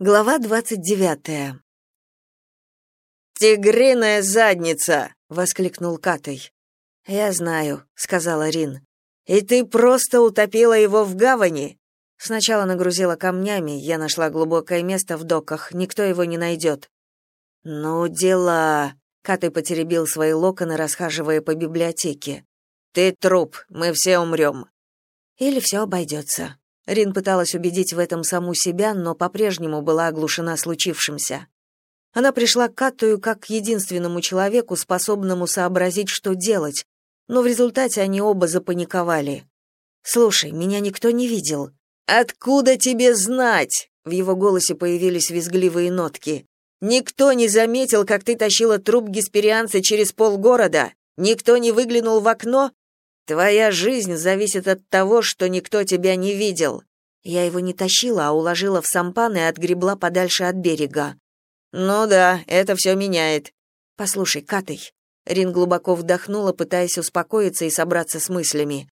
Глава двадцать девятая. «Тигриная задница!» — воскликнул Катай. «Я знаю», — сказала Рин. «И ты просто утопила его в гавани?» Сначала нагрузила камнями, я нашла глубокое место в доках, никто его не найдет». «Ну, дела...» — Катай потеребил свои локоны, расхаживая по библиотеке. «Ты труп, мы все умрем». «Или все обойдется». Рин пыталась убедить в этом саму себя, но по-прежнему была оглушена случившимся. Она пришла к Каттую как к единственному человеку, способному сообразить, что делать, но в результате они оба запаниковали. «Слушай, меня никто не видел». «Откуда тебе знать?» В его голосе появились визгливые нотки. «Никто не заметил, как ты тащила труп гесперианца через полгорода? Никто не выглянул в окно? Твоя жизнь зависит от того, что никто тебя не видел. Я его не тащила, а уложила в сампан и отгребла подальше от берега. Ну да, это все меняет. Послушай, Катей. Рин глубоко вдохнула, пытаясь успокоиться и собраться с мыслями.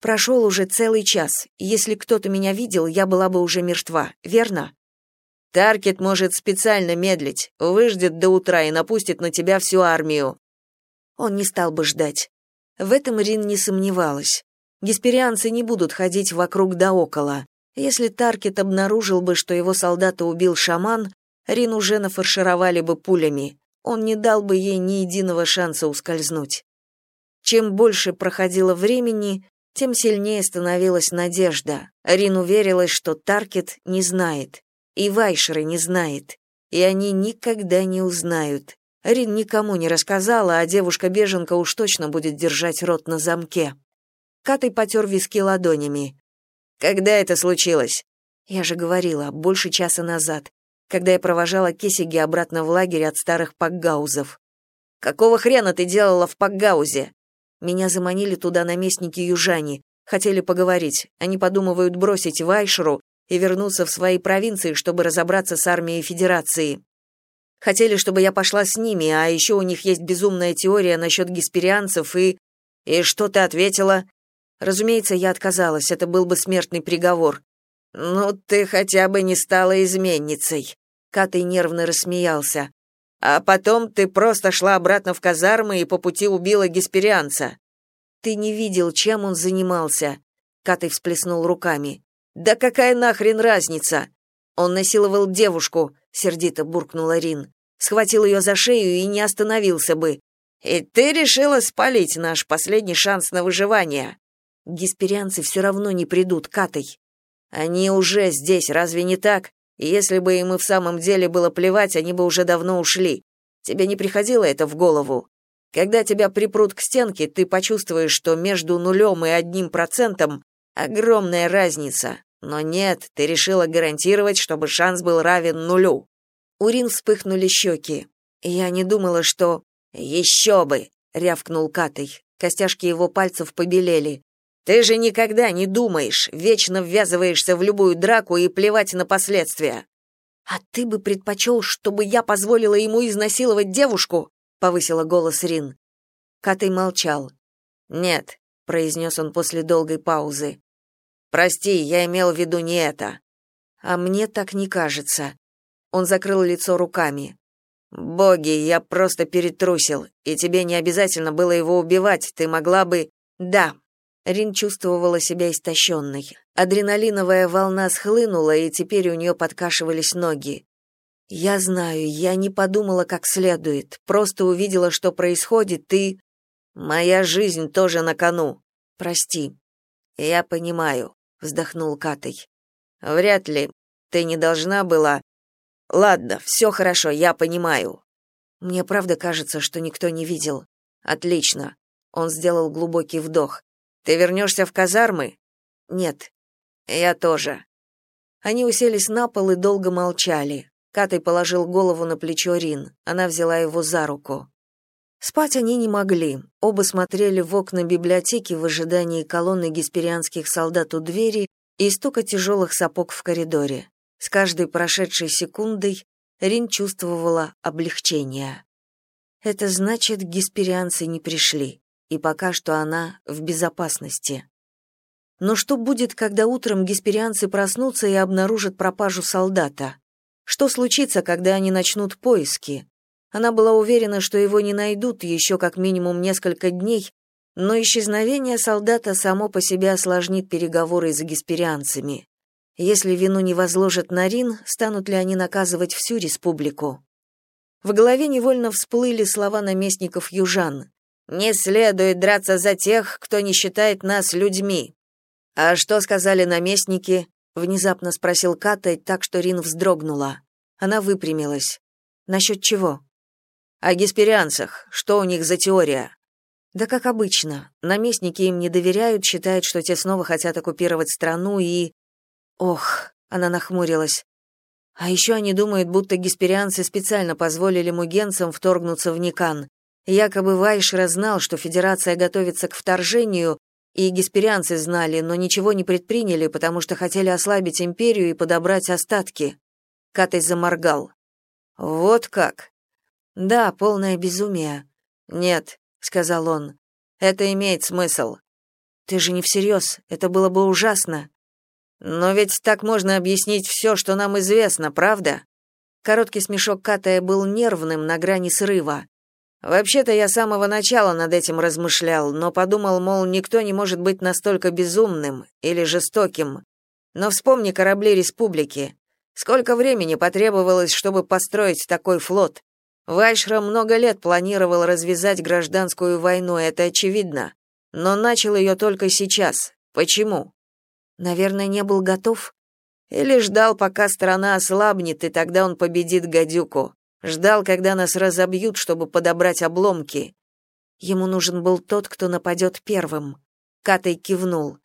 Прошел уже целый час. Если кто-то меня видел, я была бы уже мертва, верно? Таркет может специально медлить, выждет до утра и напустит на тебя всю армию. Он не стал бы ждать. В этом Рин не сомневалась. Гесперианцы не будут ходить вокруг да около. Если Таркет обнаружил бы, что его солдата убил шаман, Рин уже нафаршировали бы пулями. Он не дал бы ей ни единого шанса ускользнуть. Чем больше проходило времени, тем сильнее становилась надежда. Рин уверилась, что Таркет не знает, и Вайшеры не знает, и они никогда не узнают. Рин никому не рассказала, а девушка-беженка уж точно будет держать рот на замке. Катай потер виски ладонями. «Когда это случилось?» «Я же говорила, больше часа назад, когда я провожала Кесиги обратно в лагерь от старых пакгаузов». «Какого хрена ты делала в пакгаузе?» Меня заманили туда наместники южане, хотели поговорить. Они подумывают бросить Вайшеру и вернуться в свои провинции, чтобы разобраться с армией Федерации. Хотели, чтобы я пошла с ними, а еще у них есть безумная теория насчет гесперианцев и... И что ты ответила? Разумеется, я отказалась, это был бы смертный приговор. Ну, ты хотя бы не стала изменницей. Катей нервно рассмеялся. А потом ты просто шла обратно в казармы и по пути убила гесперианца. Ты не видел, чем он занимался. Катей всплеснул руками. Да какая нахрен разница? Он насиловал девушку, сердито буркнула Рин схватил ее за шею и не остановился бы. И ты решила спалить наш последний шанс на выживание. Гесперианцы все равно не придут, Катой. Они уже здесь, разве не так? если бы им и в самом деле было плевать, они бы уже давно ушли. Тебе не приходило это в голову? Когда тебя припрут к стенке, ты почувствуешь, что между нулем и одним процентом огромная разница. Но нет, ты решила гарантировать, чтобы шанс был равен нулю. У Рин вспыхнули щеки. Я не думала, что... «Еще бы!» — рявкнул Катей. Костяшки его пальцев побелели. «Ты же никогда не думаешь, вечно ввязываешься в любую драку и плевать на последствия». «А ты бы предпочел, чтобы я позволила ему изнасиловать девушку?» — повысила голос Рин. Катей молчал. «Нет», — произнес он после долгой паузы. «Прости, я имел в виду не это». «А мне так не кажется. Он закрыл лицо руками. Боги, я просто перетрусил, и тебе не обязательно было его убивать, ты могла бы Да. Рин чувствовала себя истощенной. Адреналиновая волна схлынула, и теперь у нее подкашивались ноги. Я знаю, я не подумала как следует, просто увидела, что происходит, и моя жизнь тоже на кону. Прости. Я понимаю, вздохнул Катей. Вряд ли ты не должна была Ладно, все хорошо, я понимаю. Мне правда кажется, что никто не видел. Отлично. Он сделал глубокий вдох. Ты вернешься в казармы? Нет. Я тоже. Они уселись на пол и долго молчали. Катай положил голову на плечо Рин. Она взяла его за руку. Спать они не могли. Оба смотрели в окна библиотеки в ожидании колонны гесперианских солдат у двери и стука тяжелых сапог в коридоре. С каждой прошедшей секундой Рин чувствовала облегчение. Это значит, гесперианцы не пришли, и пока что она в безопасности. Но что будет, когда утром гесперианцы проснутся и обнаружат пропажу солдата? Что случится, когда они начнут поиски? Она была уверена, что его не найдут еще как минимум несколько дней, но исчезновение солдата само по себе осложнит переговоры с гесперианцами. Если вину не возложат на Рин, станут ли они наказывать всю республику? В голове невольно всплыли слова наместников южан. «Не следует драться за тех, кто не считает нас людьми». «А что сказали наместники?» — внезапно спросил Катай, так что Рин вздрогнула. Она выпрямилась. «Насчет чего?» «О гесперианцах. Что у них за теория?» «Да как обычно. Наместники им не доверяют, считают, что те снова хотят оккупировать страну и...» «Ох», — она нахмурилась. А еще они думают, будто гесперианцы специально позволили мугенцам вторгнуться в Никан. Якобы Вайшра знал, что Федерация готовится к вторжению, и гесперианцы знали, но ничего не предприняли, потому что хотели ослабить империю и подобрать остатки. Катай заморгал. «Вот как?» «Да, полное безумие». «Нет», — сказал он, — «это имеет смысл». «Ты же не всерьез, это было бы ужасно». Но ведь так можно объяснить все, что нам известно, правда? Короткий смешок Катая был нервным, на грани срыва. Вообще-то я с самого начала над этим размышлял, но подумал, мол, никто не может быть настолько безумным или жестоким. Но вспомни корабли республики. Сколько времени потребовалось, чтобы построить такой флот? Вайшра много лет планировал развязать гражданскую войну, это очевидно. Но начал ее только сейчас. Почему? Наверное, не был готов. Или ждал, пока страна ослабнет, и тогда он победит гадюку. Ждал, когда нас разобьют, чтобы подобрать обломки. Ему нужен был тот, кто нападет первым. Катай кивнул.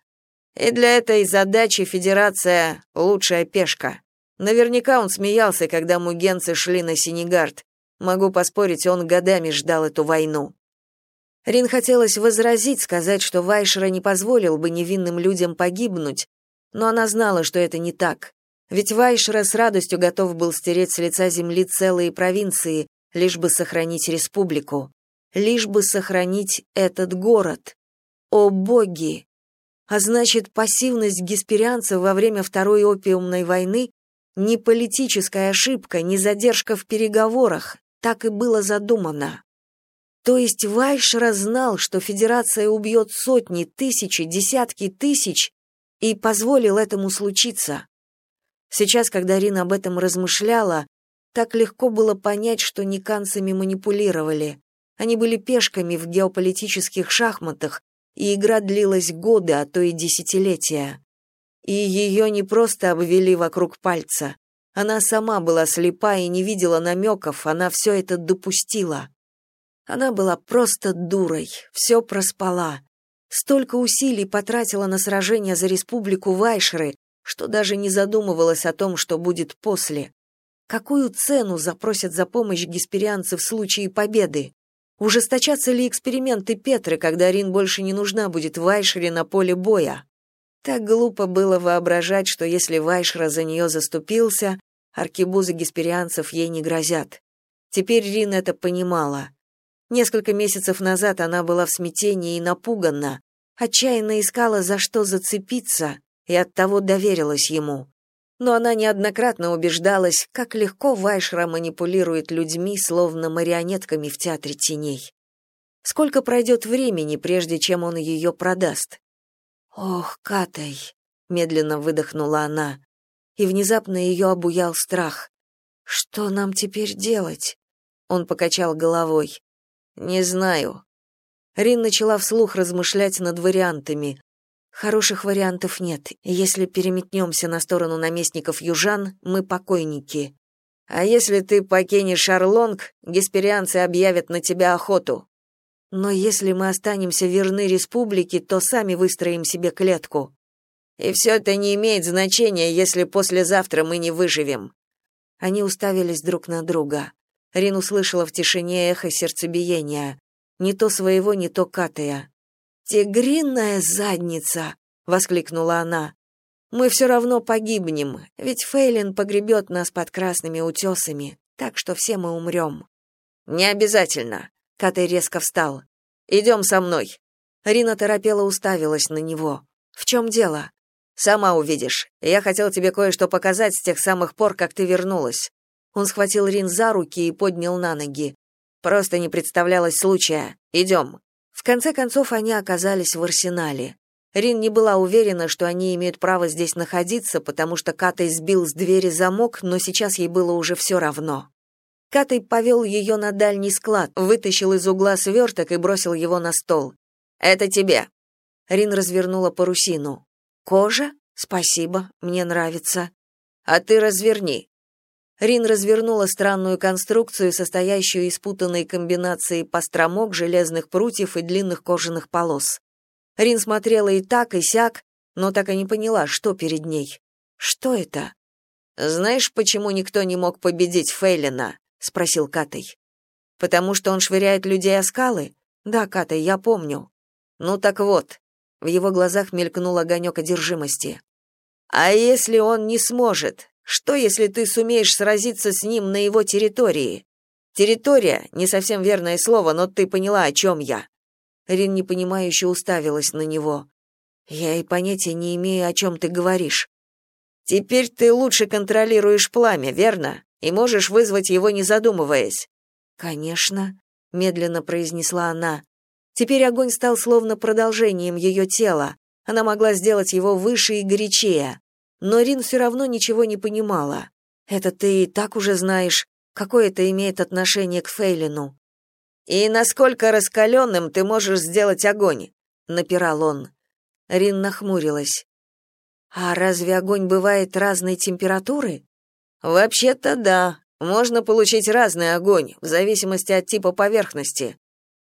И для этой задачи Федерация — лучшая пешка. Наверняка он смеялся, когда мугенцы шли на Синегард. Могу поспорить, он годами ждал эту войну. Рин хотелось возразить, сказать, что Вайшера не позволил бы невинным людям погибнуть, но она знала, что это не так. Ведь Вайшера с радостью готов был стереть с лица земли целые провинции, лишь бы сохранить республику, лишь бы сохранить этот город. О боги! А значит, пассивность гесперианцев во время Второй опиумной войны не политическая ошибка, не задержка в переговорах, так и было задумано. То есть Вайшера знал, что Федерация убьет сотни, тысячи, десятки тысяч и позволил этому случиться. Сейчас, когда Рин об этом размышляла, так легко было понять, что никанцами манипулировали. Они были пешками в геополитических шахматах, и игра длилась годы, а то и десятилетия. И ее не просто обвели вокруг пальца. Она сама была слепа и не видела намеков, она все это допустила. Она была просто дурой, все проспала. Столько усилий потратила на сражение за республику Вайшеры, что даже не задумывалась о том, что будет после. Какую цену запросят за помощь гесперианцы в случае победы? Ужесточатся ли эксперименты Петры, когда Рин больше не нужна будет Вайшере на поле боя? Так глупо было воображать, что если Вайшера за нее заступился, аркебузы гесперианцев ей не грозят. Теперь Рин это понимала. Несколько месяцев назад она была в смятении и напугана, отчаянно искала, за что зацепиться, и оттого доверилась ему. Но она неоднократно убеждалась, как легко Вайшра манипулирует людьми, словно марионетками в театре теней. Сколько пройдет времени, прежде чем он ее продаст? «Ох, Катай!» — медленно выдохнула она, и внезапно ее обуял страх. «Что нам теперь делать?» Он покачал головой. Не знаю. Рин начала вслух размышлять над вариантами. Хороших вариантов нет. Если переметнемся на сторону наместников южан, мы покойники. А если ты покинешь Шарлонг, гесперианцы объявят на тебя охоту. Но если мы останемся верны республике, то сами выстроим себе клетку. И все это не имеет значения, если послезавтра мы не выживем. Они уставились друг на друга. Рин услышала в тишине эхо сердцебиения. Не то своего, не то Катая. «Тигриная задница!» — воскликнула она. «Мы все равно погибнем, ведь Фейлин погребет нас под красными утесами, так что все мы умрем». «Не обязательно», — Катай резко встал. «Идем со мной». Рина торопела уставилась на него. «В чем дело?» Сама увидишь. Я хотел тебе кое-что показать с тех самых пор, как ты вернулась. Он схватил Рин за руки и поднял на ноги. Просто не представлялось случая. Идем». В конце концов они оказались в арсенале. Рин не была уверена, что они имеют право здесь находиться, потому что Катай сбил с двери замок, но сейчас ей было уже все равно. Катай повел ее на дальний склад, вытащил из угла сверток и бросил его на стол. «Это тебе». Рин развернула парусину. Кожа? Спасибо, мне нравится. А ты разверни. Рин развернула странную конструкцию, состоящую из путанной комбинации постромок, железных прутьев и длинных кожаных полос. Рин смотрела и так, и сяк, но так и не поняла, что перед ней. Что это? Знаешь, почему никто не мог победить Фейлина? спросил Катай. Потому что он швыряет людей о скалы? Да, Катай, я помню. Ну так вот, в его глазах мелькнул огонек одержимости. «А если он не сможет? Что, если ты сумеешь сразиться с ним на его территории? Территория — не совсем верное слово, но ты поняла, о чем я». Рин непонимающе уставилась на него. «Я и понятия не имею, о чем ты говоришь». «Теперь ты лучше контролируешь пламя, верно? И можешь вызвать его, не задумываясь». «Конечно», — медленно произнесла она. Теперь огонь стал словно продолжением ее тела. Она могла сделать его выше и горячее. Но Рин все равно ничего не понимала. «Это ты и так уже знаешь. Какое это имеет отношение к Фейлину?» «И насколько раскаленным ты можешь сделать огонь?» — напирал он. Рин нахмурилась. «А разве огонь бывает разной температуры?» «Вообще-то да. Можно получить разный огонь, в зависимости от типа поверхности.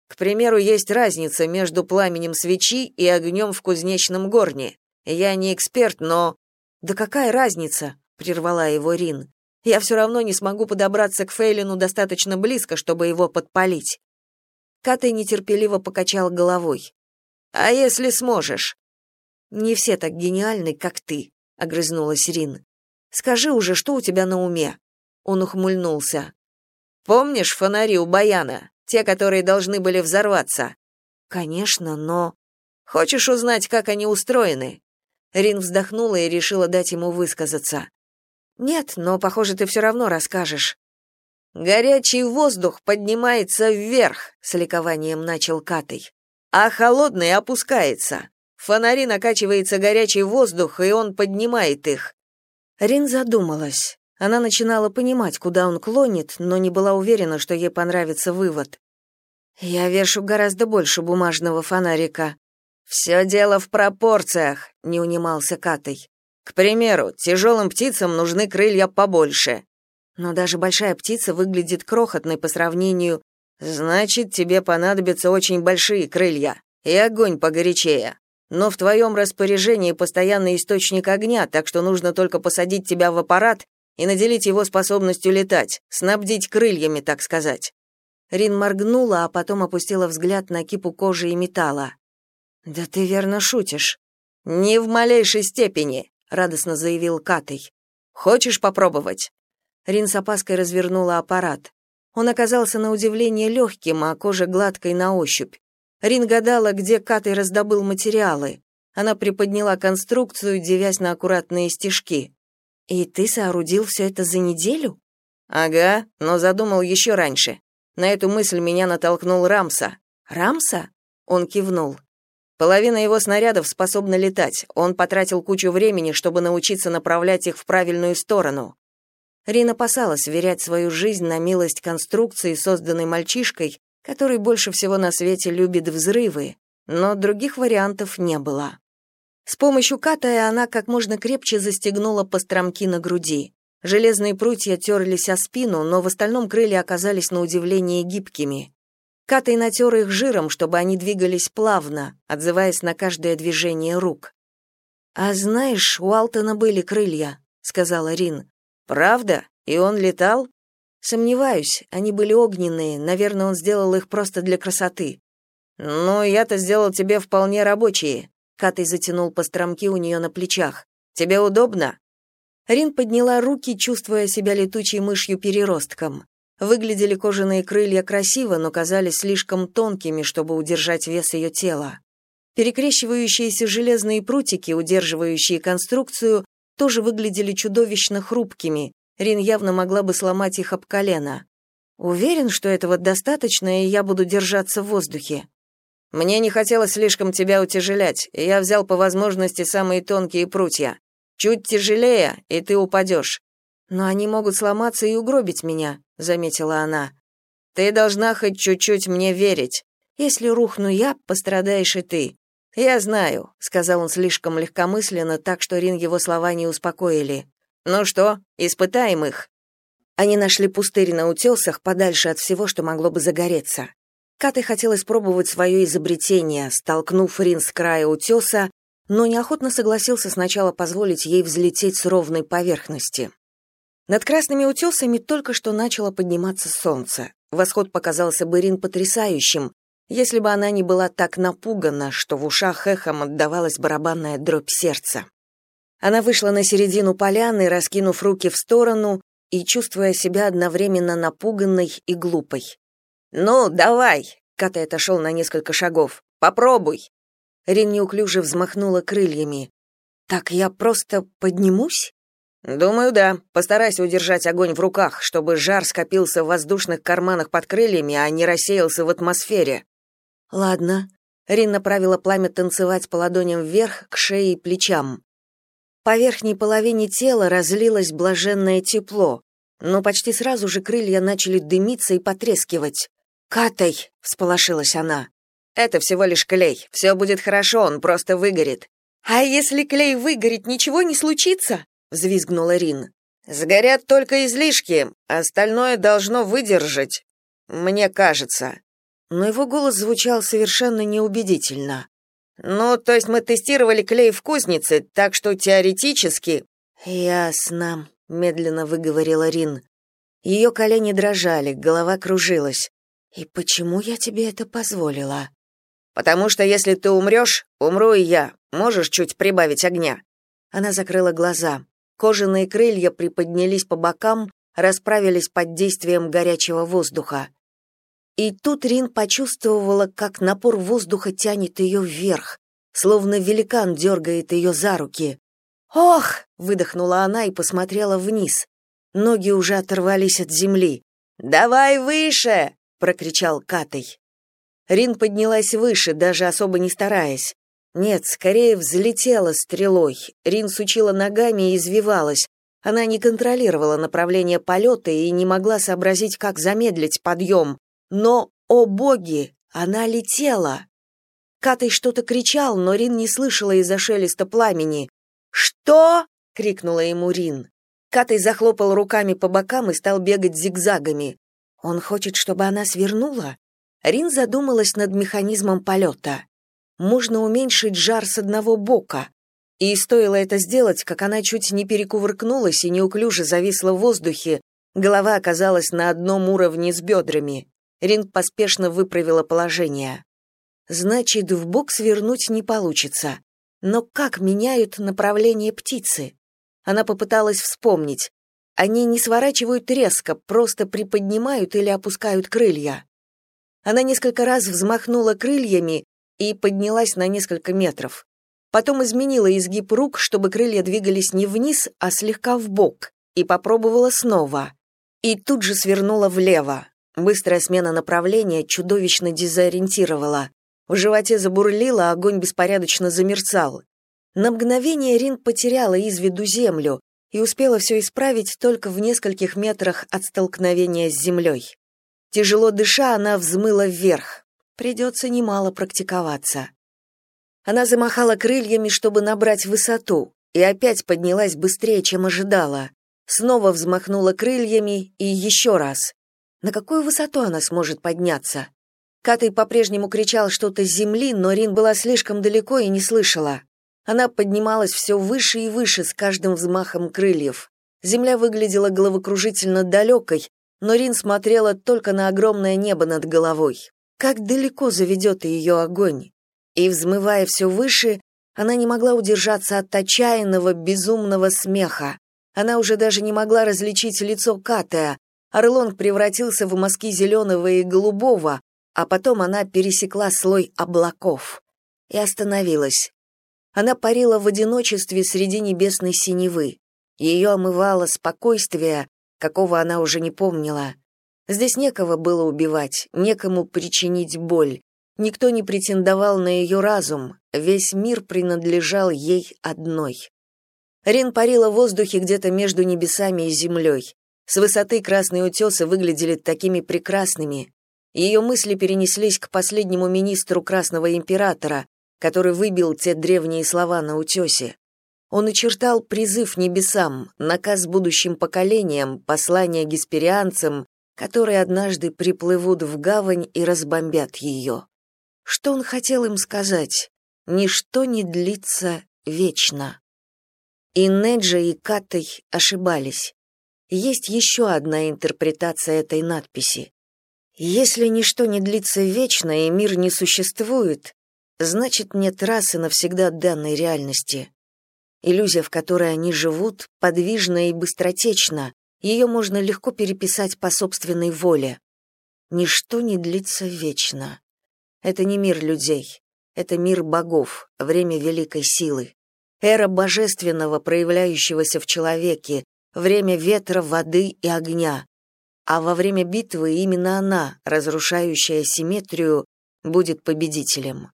К примеру, есть разница между пламенем свечи и огнем в кузнечном горне. Я не эксперт, но... Да какая разница? прервала его Рин. Я все равно не смогу подобраться к Фейлину достаточно близко, чтобы его подпалить. Катай нетерпеливо покачал головой. А если сможешь? Не все так гениальны, как ты, огрызнулась Рин. Скажи уже, что у тебя на уме? Он ухмыльнулся. Помнишь фонари у Баяна? Те, которые должны были взорваться. Конечно, но Хочешь узнать, как они устроены? Рин вздохнула и решила дать ему высказаться. Нет, но, похоже, ты все равно расскажешь. Горячий воздух поднимается вверх, с ликованием начал Катей. А холодный опускается. Фонари накачивается горячий воздух, и он поднимает их. Рин задумалась. Она начинала понимать, куда он клонит, но не была уверена, что ей понравится вывод. «Я вешу гораздо больше бумажного фонарика». «Все дело в пропорциях», — не унимался Катай. «К примеру, тяжелым птицам нужны крылья побольше». «Но даже большая птица выглядит крохотной по сравнению...» «Значит, тебе понадобятся очень большие крылья и огонь погорячее. Но в твоем распоряжении постоянный источник огня, так что нужно только посадить тебя в аппарат и наделить его способностью летать, снабдить крыльями, так сказать. Рин моргнула, а потом опустила взгляд на кипу кожи и металла. «Да ты верно шутишь». «Не в малейшей степени», — радостно заявил Катей. «Хочешь попробовать?» Рин с опаской развернула аппарат. Он оказался на удивление легким, а кожа гладкой на ощупь. Рин гадала, где Катей раздобыл материалы. Она приподняла конструкцию, девясь на аккуратные стежки. «И ты соорудил все это за неделю?» «Ага, но задумал еще раньше. На эту мысль меня натолкнул Рамса». «Рамса?» Он кивнул. Половина его снарядов способна летать. Он потратил кучу времени, чтобы научиться направлять их в правильную сторону. Рин опасалась верять свою жизнь на милость конструкции, созданной мальчишкой, который больше всего на свете любит взрывы, но других вариантов не было. С помощью катая она как можно крепче застегнула постромки на груди. Железные прутья терлись о спину, но в остальном крылья оказались на удивление гибкими. Катай натер их жиром, чтобы они двигались плавно, отзываясь на каждое движение рук. «А знаешь, у Алтона были крылья», — сказала Рин. «Правда? И он летал?» «Сомневаюсь, они были огненные, наверное, он сделал их просто для красоты». «Ну, я-то сделал тебе вполне рабочие», Катай затянул постромки у нее на плечах. «Тебе удобно?» Рин подняла руки, чувствуя себя летучей мышью-переростком. Выглядели кожаные крылья красиво, но казались слишком тонкими, чтобы удержать вес ее тела. Перекрещивающиеся железные прутики, удерживающие конструкцию, тоже выглядели чудовищно хрупкими. Рин явно могла бы сломать их об колено. Уверен, что этого достаточно, и я буду держаться в воздухе. Мне не хотелось слишком тебя утяжелять, и я взял по возможности самые тонкие прутья. Чуть тяжелее, и ты упадешь. Но они могут сломаться и угробить меня, заметила она. Ты должна хоть чуть-чуть мне верить. Если рухну я, пострадаешь и ты. Я знаю, сказал он слишком легкомысленно, так что Рин его слова не успокоили. Ну что, испытаем их. Они нашли пустырь на утесах подальше от всего, что могло бы загореться. Кате хотел испробовать свое изобретение, столкнув Рин с края утеса, но неохотно согласился сначала позволить ей взлететь с ровной поверхности. Над красными утесами только что начало подниматься солнце. Восход показался бы Рин потрясающим, если бы она не была так напугана, что в ушах эхом отдавалась барабанная дробь сердца. Она вышла на середину поляны, раскинув руки в сторону, и чувствуя себя одновременно напуганной и глупой. «Ну, давай!» — Ката отошел на несколько шагов. «Попробуй!» Рин неуклюже взмахнула крыльями. «Так я просто поднимусь?» «Думаю, да. Постарайся удержать огонь в руках, чтобы жар скопился в воздушных карманах под крыльями, а не рассеялся в атмосфере». «Ладно». Рин направила пламя танцевать по ладоням вверх, к шее и плечам. По верхней половине тела разлилось блаженное тепло, но почти сразу же крылья начали дымиться и потрескивать. «Катай!» — всполошилась она. «Это всего лишь клей. Все будет хорошо, он просто выгорит». «А если клей выгорит, ничего не случится?» — взвизгнула Рин. «Сгорят только излишки, остальное должно выдержать. Мне кажется». Но его голос звучал совершенно неубедительно. «Ну, то есть мы тестировали клей в кузнице, так что теоретически...» «Ясно», — медленно выговорила Рин. Ее колени дрожали, голова кружилась. «И почему я тебе это позволила?» «Потому что если ты умрешь, умру и я. Можешь чуть прибавить огня?» Она закрыла глаза. Кожаные крылья приподнялись по бокам, расправились под действием горячего воздуха. И тут Рин почувствовала, как напор воздуха тянет ее вверх, словно великан дергает ее за руки. «Ох!» — выдохнула она и посмотрела вниз. Ноги уже оторвались от земли. «Давай выше!» — прокричал Катей. Рин поднялась выше, даже особо не стараясь. Нет, скорее взлетела стрелой. Рин сучила ногами и извивалась. Она не контролировала направление полета и не могла сообразить, как замедлить подъем. Но, о боги, она летела! Катей что-то кричал, но Рин не слышала из-за шелеста пламени. «Что?» — крикнула ему Рин. Катей захлопал руками по бокам и стал бегать зигзагами. Он хочет, чтобы она свернула? Рин задумалась над механизмом полета. Можно уменьшить жар с одного бока. И стоило это сделать, как она чуть не перекувыркнулась и неуклюже зависла в воздухе, голова оказалась на одном уровне с бедрами. Рин поспешно выправила положение. Значит, в бок свернуть не получится. Но как меняют направление птицы? Она попыталась вспомнить. Они не сворачивают резко, просто приподнимают или опускают крылья. Она несколько раз взмахнула крыльями и поднялась на несколько метров. Потом изменила изгиб рук, чтобы крылья двигались не вниз, а слегка вбок, и попробовала снова. И тут же свернула влево. Быстрая смена направления чудовищно дезориентировала. В животе забурлило, огонь беспорядочно замерцал. На мгновение Рин потеряла из виду землю и успела все исправить только в нескольких метрах от столкновения с землей. Тяжело дыша, она взмыла вверх. Придется немало практиковаться. Она замахала крыльями, чтобы набрать высоту, и опять поднялась быстрее, чем ожидала. Снова взмахнула крыльями и еще раз. На какую высоту она сможет подняться? Катей по-прежнему кричал что-то с земли, но Рин была слишком далеко и не слышала. Она поднималась все выше и выше с каждым взмахом крыльев. Земля выглядела головокружительно далекой, но Рин смотрела только на огромное небо над головой. Как далеко заведет ее огонь? И, взмывая все выше, она не могла удержаться от отчаянного, безумного смеха. Она уже даже не могла различить лицо Катая. Орлонг превратился в мазки зеленого и голубого, а потом она пересекла слой облаков. и остановилась. Она парила в одиночестве среди небесной синевы. Ее омывало спокойствие, какого она уже не помнила. Здесь некого было убивать, некому причинить боль. Никто не претендовал на ее разум, весь мир принадлежал ей одной. Рин парила в воздухе где-то между небесами и землей. С высоты красные утесы выглядели такими прекрасными. Ее мысли перенеслись к последнему министру Красного императора, который выбил те древние слова на утесе. Он очертал призыв небесам, наказ будущим поколениям, послание гесперианцам, которые однажды приплывут в гавань и разбомбят ее. Что он хотел им сказать? Ничто не длится вечно. И Неджа, и Катой ошибались. Есть еще одна интерпретация этой надписи. Если ничто не длится вечно и мир не существует, значит, нет расы навсегда данной реальности. Иллюзия, в которой они живут, подвижна и быстротечна, ее можно легко переписать по собственной воле. Ничто не длится вечно. Это не мир людей, это мир богов, время великой силы. Эра божественного, проявляющегося в человеке, время ветра, воды и огня. А во время битвы именно она, разрушающая симметрию, будет победителем.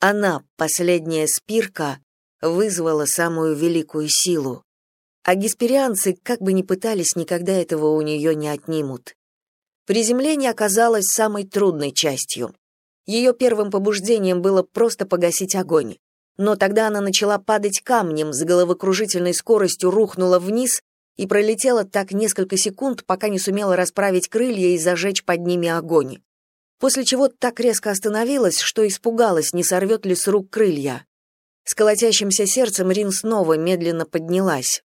Она, последняя спирка, вызвала самую великую силу. А гесперианцы, как бы ни пытались, никогда этого у нее не отнимут. Приземление оказалось самой трудной частью. Ее первым побуждением было просто погасить огонь. Но тогда она начала падать камнем, с головокружительной скоростью рухнула вниз и пролетела так несколько секунд, пока не сумела расправить крылья и зажечь под ними огонь. После чего так резко остановилась, что испугалась, не сорвет ли с рук крылья. С колотящимся сердцем Рин снова медленно поднялась.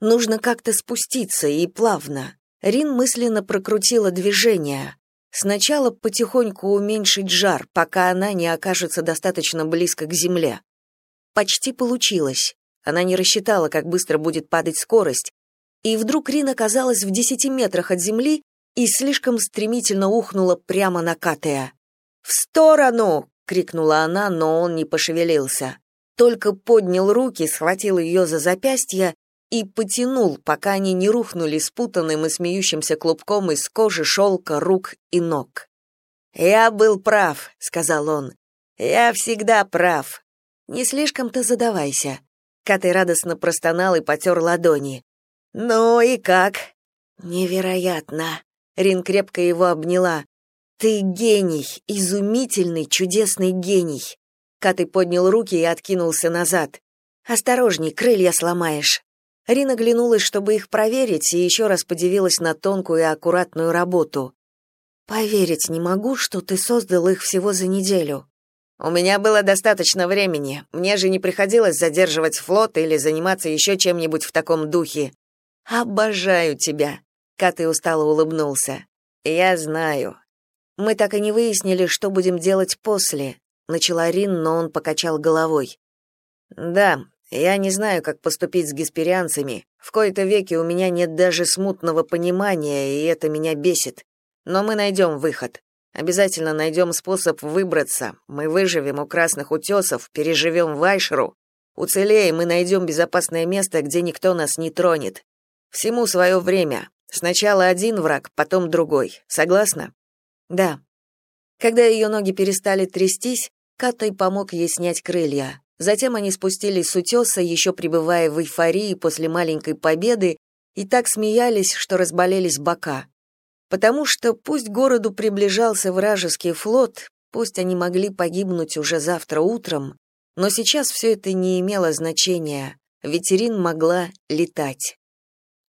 Нужно как-то спуститься и плавно. Рин мысленно прокрутила движение. Сначала потихоньку уменьшить жар, пока она не окажется достаточно близко к земле. Почти получилось. Она не рассчитала, как быстро будет падать скорость. И вдруг Рин оказалась в десяти метрах от земли и слишком стремительно ухнула прямо на Катея. «В сторону!» — крикнула она, но он не пошевелился только поднял руки, схватил ее за запястье и потянул, пока они не рухнули спутанным и смеющимся клубком из кожи, шелка, рук и ног. «Я был прав», — сказал он. «Я всегда прав. Не слишком-то задавайся». Катай радостно простонал и потер ладони. «Ну и как?» «Невероятно!» Рин крепко его обняла. «Ты гений, изумительный, чудесный гений. Катый поднял руки и откинулся назад. «Осторожней, крылья сломаешь». Рина оглянулась, чтобы их проверить, и еще раз подивилась на тонкую и аккуратную работу. «Поверить не могу, что ты создал их всего за неделю». «У меня было достаточно времени. Мне же не приходилось задерживать флот или заниматься еще чем-нибудь в таком духе». «Обожаю тебя», — Катый устало улыбнулся. «Я знаю. Мы так и не выяснили, что будем делать после начала Рин, но он покачал головой. Да, я не знаю, как поступить с гесперианцами. В кои-то веки у меня нет даже смутного понимания, и это меня бесит. Но мы найдем выход. Обязательно найдем способ выбраться. Мы выживем у красных утесов, переживем Вайшру. Уцелеем и найдем безопасное место, где никто нас не тронет. Всему свое время. Сначала один враг, потом другой. Согласна? Да. Когда ее ноги перестали трястись, Катай помог ей снять крылья. Затем они спустились с утеса, еще пребывая в эйфории после маленькой победы, и так смеялись, что разболелись бока. Потому что пусть городу приближался вражеский флот, пусть они могли погибнуть уже завтра утром, но сейчас все это не имело значения, ведь Ирин могла летать.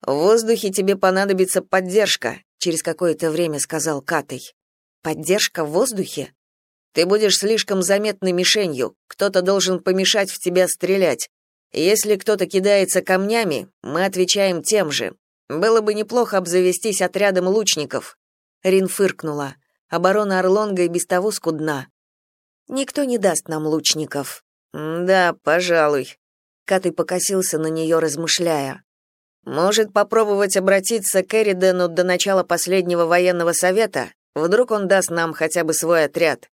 «В воздухе тебе понадобится поддержка», — через какое-то время сказал Катай. «Поддержка в воздухе? Ты будешь слишком заметной мишенью. Кто-то должен помешать в тебя стрелять. Если кто-то кидается камнями, мы отвечаем тем же. Было бы неплохо обзавестись отрядом лучников. Рин фыркнула. Оборона Орлонга и без того скудна. Никто не даст нам лучников. Да, пожалуй. Катый покосился на нее, размышляя. Может, попробовать обратиться к Эридену до начала последнего военного совета? Вдруг он даст нам хотя бы свой отряд.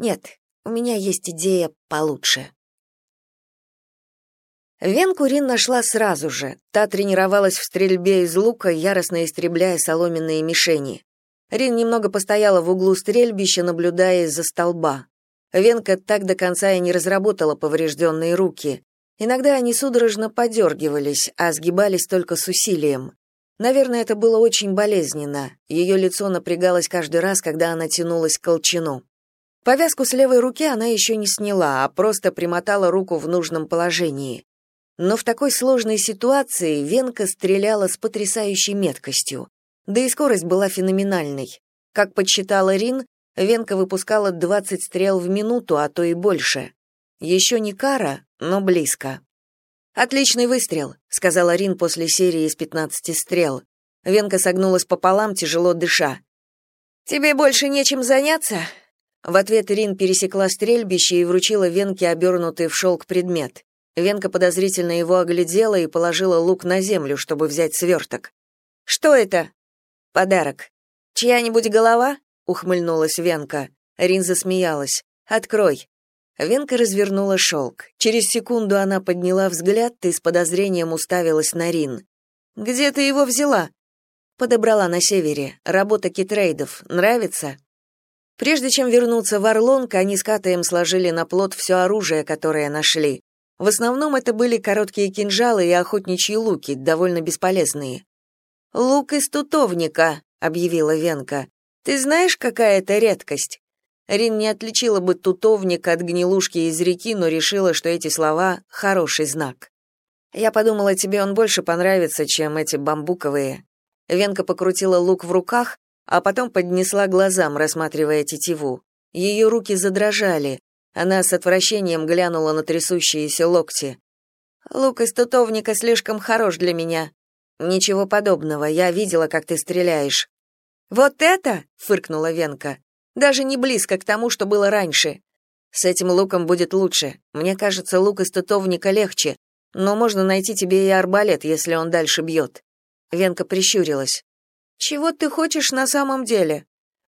Нет, У меня есть идея получше. Венку Рин нашла сразу же. Та тренировалась в стрельбе из лука, яростно истребляя соломенные мишени. Рин немного постояла в углу стрельбища, наблюдая из-за столба. Венка так до конца и не разработала поврежденные руки. Иногда они судорожно подергивались, а сгибались только с усилием. Наверное, это было очень болезненно. Ее лицо напрягалось каждый раз, когда она тянулась к колчану. Повязку с левой руки она еще не сняла, а просто примотала руку в нужном положении. Но в такой сложной ситуации Венка стреляла с потрясающей меткостью. Да и скорость была феноменальной. Как подсчитала Рин, Венка выпускала 20 стрел в минуту, а то и больше. Еще не кара, но близко. «Отличный выстрел», — сказала Рин после серии из 15 стрел. Венка согнулась пополам, тяжело дыша. «Тебе больше нечем заняться?» В ответ Рин пересекла стрельбище и вручила Венке обернутый в шелк предмет. Венка подозрительно его оглядела и положила лук на землю, чтобы взять сверток. «Что это?» «Подарок. Чья-нибудь голова?» — ухмыльнулась Венка. Рин засмеялась. «Открой». Венка развернула шелк. Через секунду она подняла взгляд и с подозрением уставилась на Рин. «Где ты его взяла?» «Подобрала на севере. Работа китрейдов. Нравится?» Прежде чем вернуться в Орлонг, они с Катаем сложили на плот все оружие, которое нашли. В основном это были короткие кинжалы и охотничьи луки, довольно бесполезные. «Лук из тутовника», — объявила Венка. «Ты знаешь, какая это редкость?» Рин не отличила бы тутовник от гнилушки из реки, но решила, что эти слова — хороший знак. «Я подумала, тебе он больше понравится, чем эти бамбуковые». Венка покрутила лук в руках, а потом поднесла глазам, рассматривая тетиву. Ее руки задрожали. Она с отвращением глянула на трясущиеся локти. «Лук из тутовника слишком хорош для меня». «Ничего подобного, я видела, как ты стреляешь». «Вот это?» — фыркнула Венка. Даже не близко к тому, что было раньше. С этим луком будет лучше. Мне кажется, лук из тутовника легче, но можно найти тебе и арбалет, если он дальше бьет». Венка прищурилась. «Чего ты хочешь на самом деле?»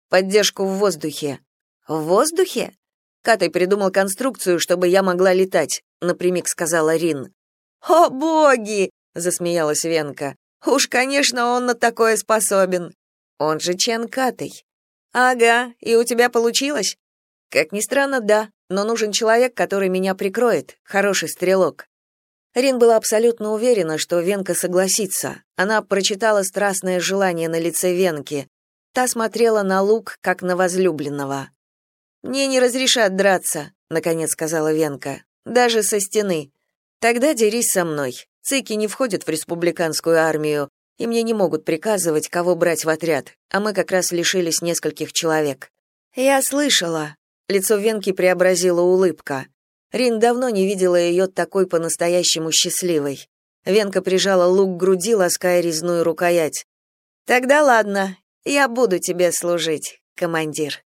«Поддержку в воздухе». «В воздухе?» Катай придумал конструкцию, чтобы я могла летать, напрямик сказала Рин. О, боги, засмеялась Венка. Уж, конечно, он на такое способен. Он же Чен Катай. Ага, и у тебя получилось? Как ни странно, да, но нужен человек, который меня прикроет, хороший стрелок. Рин была абсолютно уверена, что Венка согласится. Она прочитала страстное желание на лице Венки. Та смотрела на лук, как на возлюбленного. «Мне не разрешат драться», — наконец сказала Венка. «Даже со стены. Тогда дерись со мной. Цики не входят в республиканскую армию, и мне не могут приказывать, кого брать в отряд, а мы как раз лишились нескольких человек. Я слышала. Лицо Венки преобразила улыбка. Рин давно не видела ее такой по-настоящему счастливой. Венка прижала лук к груди, лаская резную рукоять. Тогда ладно, я буду тебе служить, командир.